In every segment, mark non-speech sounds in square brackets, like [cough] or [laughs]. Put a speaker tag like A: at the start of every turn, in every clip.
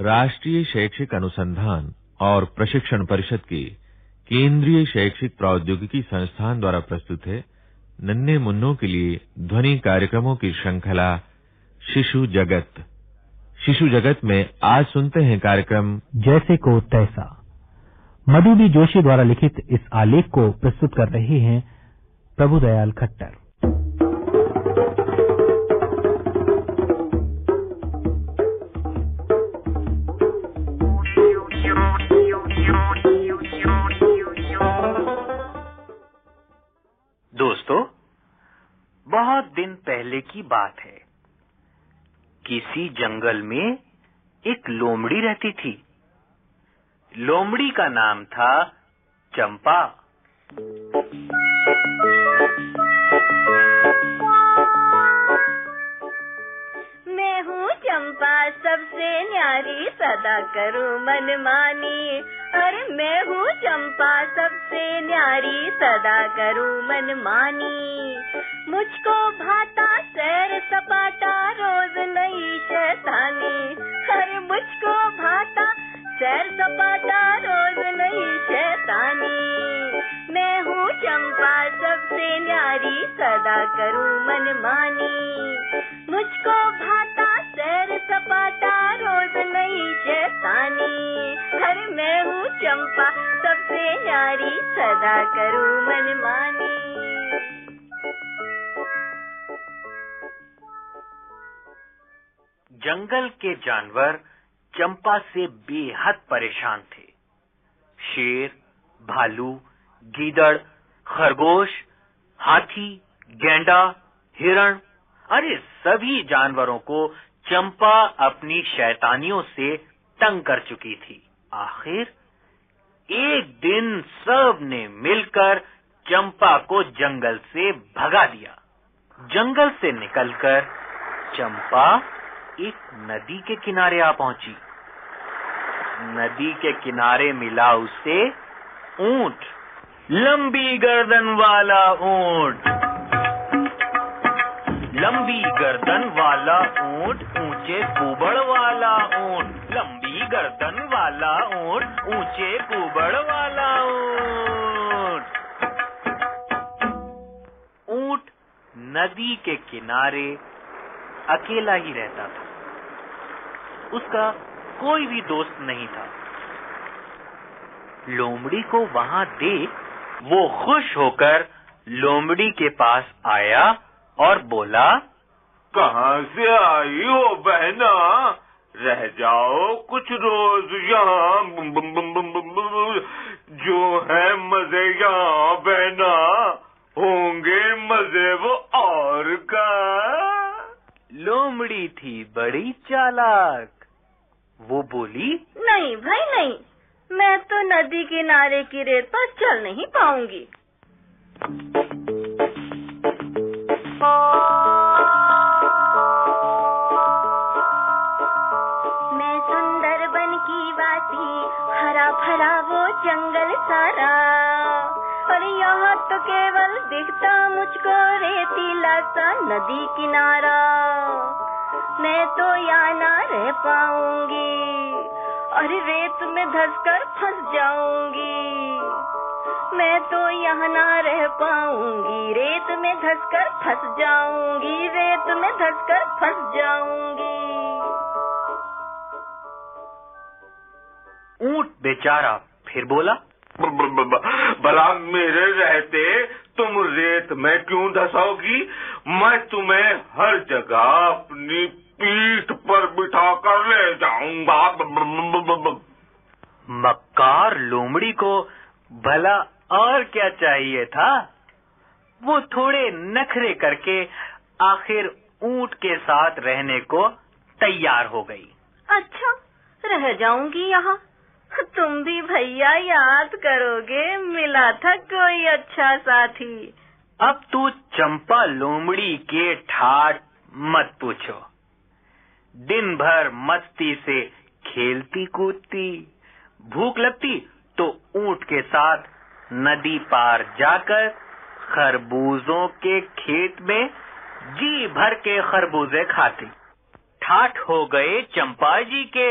A: राष्ट्रीय शैक्षिक अनुसंधान और प्रशिक्षण परिषद के केंद्रीय
B: शैक्षिक प्रौद्योगिकी संस्थान द्वारा प्रस्तुत है नन्हे मुन्नों के लिए ध्वनि कार्यक्रमों की श्रृंखला शिशु जगत शिशु जगत में आज सुनते हैं कार्यक्रम जैसे को तैसा मधुबी जोशी द्वारा लिखित इस आलेख को प्रस्तुत कर रहे हैं प्रभुदयाल खट्टर पहले की बात है किसी जंगल में एक लोमड़ी रहती थी लोमड़ी का नाम था चंपा
A: मैं हूँ चंपा सबसे न्यारी सदा करूँ मनमानी अरे मैं हूँ चंपा सबसे न्यारी सदा करूँ मनमानी मुझको भाता कृपा सबसे न्यारी सदा करूं मन मानी मुझको भाता सैर सपाटा रोज नहीं शैतानी हर मैं हूँ चंपा सबसे न्यारी सदा करूं मन मानी
B: जंगल के जानवर चंपा से बेहद परेशान थे शेर भालू गीदड़ खरगोश हाथी गेंडा हिरण अरे सभी जानवरों को चंपा अपनी शैतानियों से तंग कर चुकी थी आखिर एक दिन सब ने मिलकर चंपा को जंगल से भगा दिया जंगल से निकलकर चंपा एक नदी के किनारे आ पहुंची नदी के किनारे मिला उसे ऊंट लंबी गर्दन वाला ऊंट लंबी गर्दन वाला ऊंट ऊंचे कुबड़ वाला ऊंट लंबी गर्दन वाला ऊंट ऊंचे कुबड़ वाला ऊंट ऊंट नदी के किनारे अकेला ही रहता था उसका कोई भी दोस्त नहीं था लोमड़ी को वहां देख वो खुश होकर लोमड़ी के पास आया और बोला कहाँ से आई हो बहना रह जाओ कुछ रोज यहाँ जो है मजे यहाँ बहना होंगे मजे वो और का
A: लोमड़ी थी बड़ी चालाक वो बोली नदी किनारे की रेत पर चल नहीं पाऊंगी मैं सुंदर बन की वासी हरा भरा वो जंगल सारा और यहाँ तो केवल दिखता मुझको रेतीला सा नदी किनारा मैं तो यहाँ ना रह पाऊंगी अरे रेत में धस कर फंस जाऊंगी मैं तो यहाँ ना रह पाऊंगी रेत में धस कर फंस जाऊंगी रेत में धस कर फंस जाऊंगी
B: ऊंट बेचारा फिर बोला भला मेरे रहते तुम रेत में क्यों धसोगी मैं तुम्हें
A: हर जगह अपनी पीठ पर बिठा कर ले जाऊंगा
B: लोमड़ी को भला और क्या चाहिए था वो थोड़े नखरे करके आखिर ऊंट के साथ रहने को तैयार हो गई
A: अच्छा रह जाऊंगी यहाँ तुम भी भैया याद करोगे मिला था कोई अच्छा साथी
B: अब तू चंपा लोमड़ी के ठाट मत पूछो दिन भर मस्ती से खेलती कूदती भूख लगती तो ऊंट के साथ नदी पार जाकर खरबूजों के खेत में जी भर के खरबूजे खाती ठाठ हो गए चंपा जी के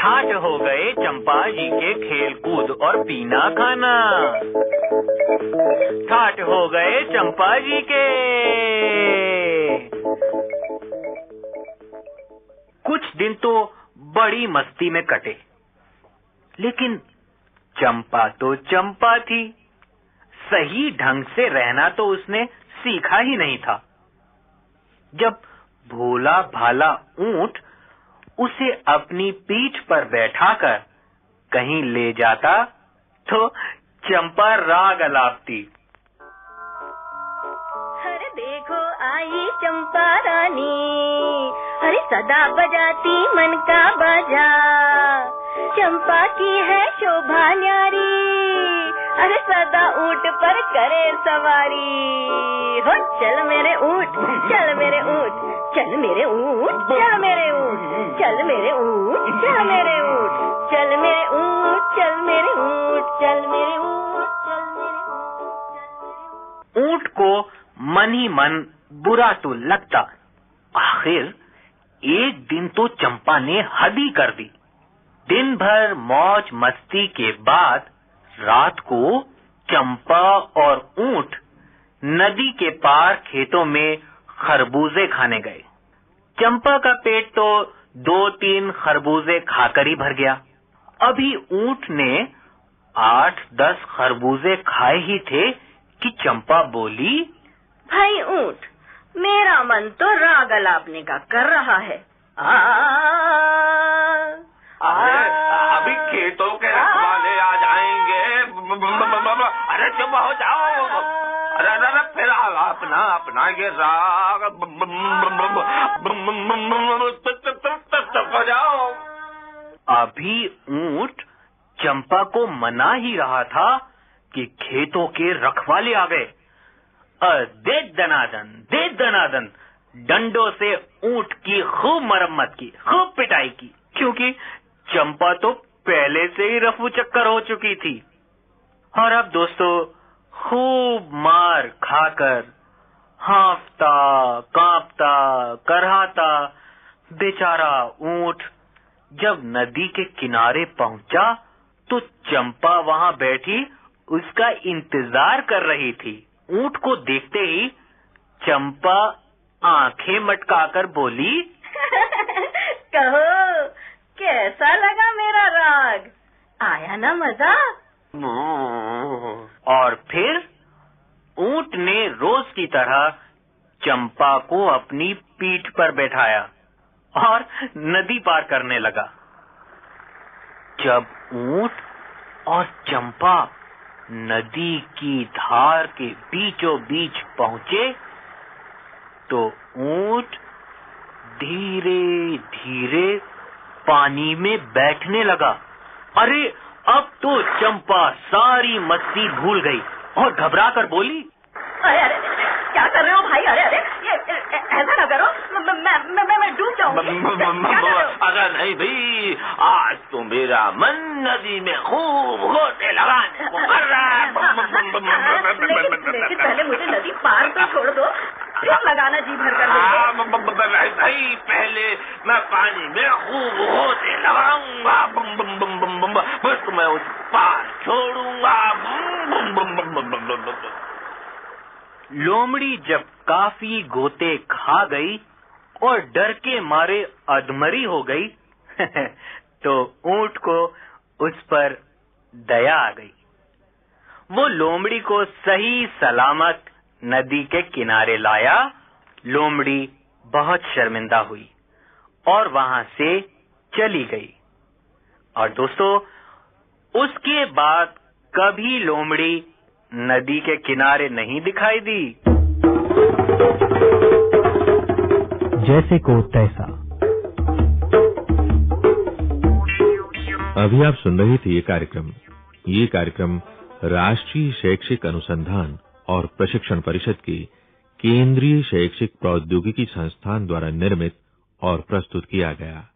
B: ठाठ हो गए चंपा जी के खेल कूद और पीना खाना ठाठ हो गए चंपा जी के कुछ दिन तो बड़ी मस्ती में कटे लेकिन चंपा तो चंपा थी सही ढंग से रहना तो उसने सीखा ही नहीं था जब भोला भाला ऊंट उसे अपनी पीठ पर बैठाकर कहीं ले जाता तो चंपा राग अलापती
A: हर देखो आई चंपा रानी अरे सदा बजाती मन का बाजा चंपा की है शोभा न्यारी अरे सदा ऊट पर करे सवारी हो चल मेरे ऊट चल मेरे ऊट चल मेरे ऊट चल मेरे ऊट चल मेरे ऊट चल मेरे ऊट चल मेरे ऊट चल मेरे ऊट चल मेरे ऊट चल मेरे
B: ऊट को मन ही मन बुरा तो लगता आखिर एक दिन तो चंपा ने हद ही कर दी दिन भर मौज मस्ती के बाद रात को चंपा और ऊंट नदी के पार खेतों में खरबूजे खाने गए चंपा का पेट तो दो तीन खरबूजे खाकर ही भर गया अभी ऊंट ने आठ दस खरबूजे खाए ही थे कि चंपा बोली
A: भाई ऊंट मेरा मन तो राग अलापने का कर रहा है आ
B: खेतों के रखवाले आ जाएंगे अरे चुप हो जाओ अरे अरे फिर अपना अपना ये राग हो जाओ अभी ऊंट चंपा को मना ही रहा था कि खेतों के रखवाले आ गए दे दनादन दे दनादन डंडों से ऊंट की खूब मरम्मत की खूब पिटाई की क्योंकि चंपा तो पहले से ही रफू चक्कर हो चुकी थी और अब दोस्तों खूब मार खाकर हाफता कांपता करहाता बेचारा ऊंट जब नदी के किनारे पहुंचा तो चंपा वहां बैठी उसका इंतजार कर रही थी ऊंट को देखते ही चंपा आंखें मटकाकर बोली
A: [laughs] कहो कैसा लगा मेरा राग आया ना मजा
B: और फिर ऊंट ने रोज की तरह चंपा को अपनी पीठ पर बैठाया और नदी पार करने लगा जब ऊंट और चंपा नदी की धार के बीचों बीच पहुंचे तो ऊंट धीरे धीरे पानी में बैठने लगा अरे अब तो चंपा सारी मस्ती भूल गई और घबरा कर बोली
A: अरे अरे क्या कर रहे हो भाई अरे अरे ऐसा ना करो मैं मैं मैं डूब जाऊंगी
B: अगर नहीं भाई आज तो मेरा मन नदी में खूब होते लगा
A: [laughs] लेकिन पहले मुझे नदी पार तो छोड़ दो फिर लगाना जी भर कर भाई हाँ, पहले मैं पानी
B: खूब होते लगाऊंगा बम बम बम बम बम बस मैं उस पार छोड़ूंगा बम बम बम बम बम बम बम लोमड़ी जब काफी गोते खा गई और डर के मारे अधमरी हो गई तो ऊंट को उस पर दया आ गई वो लोमड़ी को सही सलामत नदी के किनारे लाया लोमड़ी बहुत शर्मिंदा हुई और वहां से चली गई और दोस्तों उसके बाद कभी लोमड़ी नदी के किनारे नहीं दिखाई दी जैसे को तैसा अभी आप सुन रहे थे ये कार्यक्रम ये कार्यक्रम राष्ट्रीय शैक्षिक अनुसंधान और प्रशिक्षण परिषद के केंद्रीय शैक्षिक प्रौद्योगिकी संस्थान द्वारा निर्मित और प्रस्तुत किया गया